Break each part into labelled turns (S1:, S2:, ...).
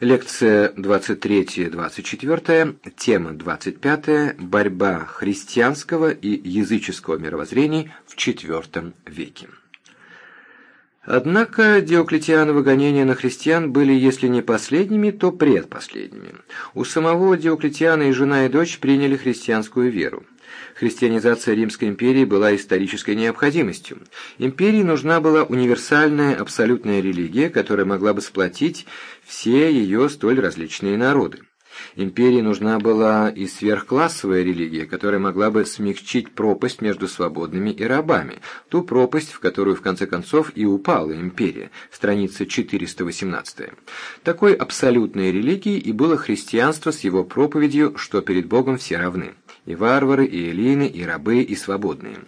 S1: Лекция 23-24, тема 25, борьба христианского и языческого мировоззрений в IV веке. Однако Диоклетиановы гонения на христиан были, если не последними, то предпоследними. У самого Диоклетиана и жена и дочь приняли христианскую веру. Христианизация Римской империи была исторической необходимостью. Империи нужна была универсальная абсолютная религия, которая могла бы сплотить все ее столь различные народы. Империи нужна была и сверхклассовая религия, которая могла бы смягчить пропасть между свободными и рабами, ту пропасть, в которую в конце концов и упала империя, страница 418. Такой абсолютной религией и было христианство с его проповедью, что перед Богом все равны и варвары, и эллины, и рабы, и свободные.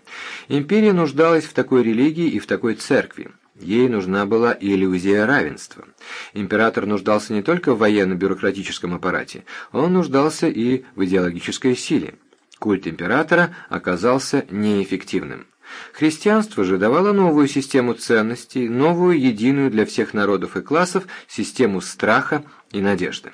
S1: Империя нуждалась в такой религии и в такой церкви. Ей нужна была иллюзия равенства. Император нуждался не только в военно-бюрократическом аппарате, он нуждался и в идеологической силе. Культ императора оказался неэффективным. Христианство же давало новую систему ценностей, новую единую для всех народов и классов систему страха и надежды.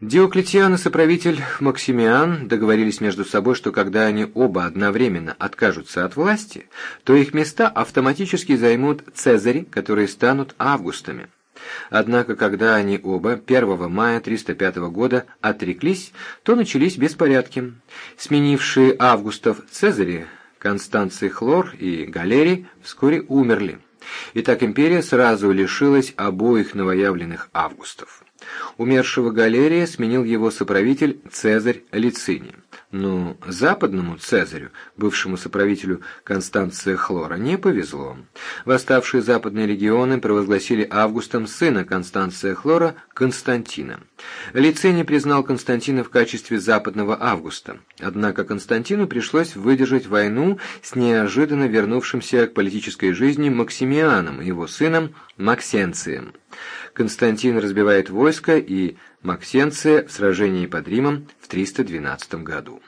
S1: Диоклетиан и соправитель Максимиан договорились между собой, что когда они оба одновременно откажутся от власти, то их места автоматически займут Цезари, которые станут августами. Однако, когда они оба 1 мая 305 года отреклись, то начались беспорядки. Сменившие августов Цезари, Констанций Хлор и Галерий вскоре умерли. И так империя сразу лишилась обоих новоявленных августов. Умершего Галерия сменил его соправитель Цезарь Лициний. Но западному Цезарю, бывшему соправителю Констанция Хлора, не повезло. Восставшие западные регионы провозгласили Августом сына Констанция Хлора Константина. Лициний признал Константина в качестве западного Августа. Однако Константину пришлось выдержать войну с неожиданно вернувшимся к политической жизни Максимианом и его сыном Максенцием. Константин разбивает войско и Максенция в сражении под Римом в 312 году.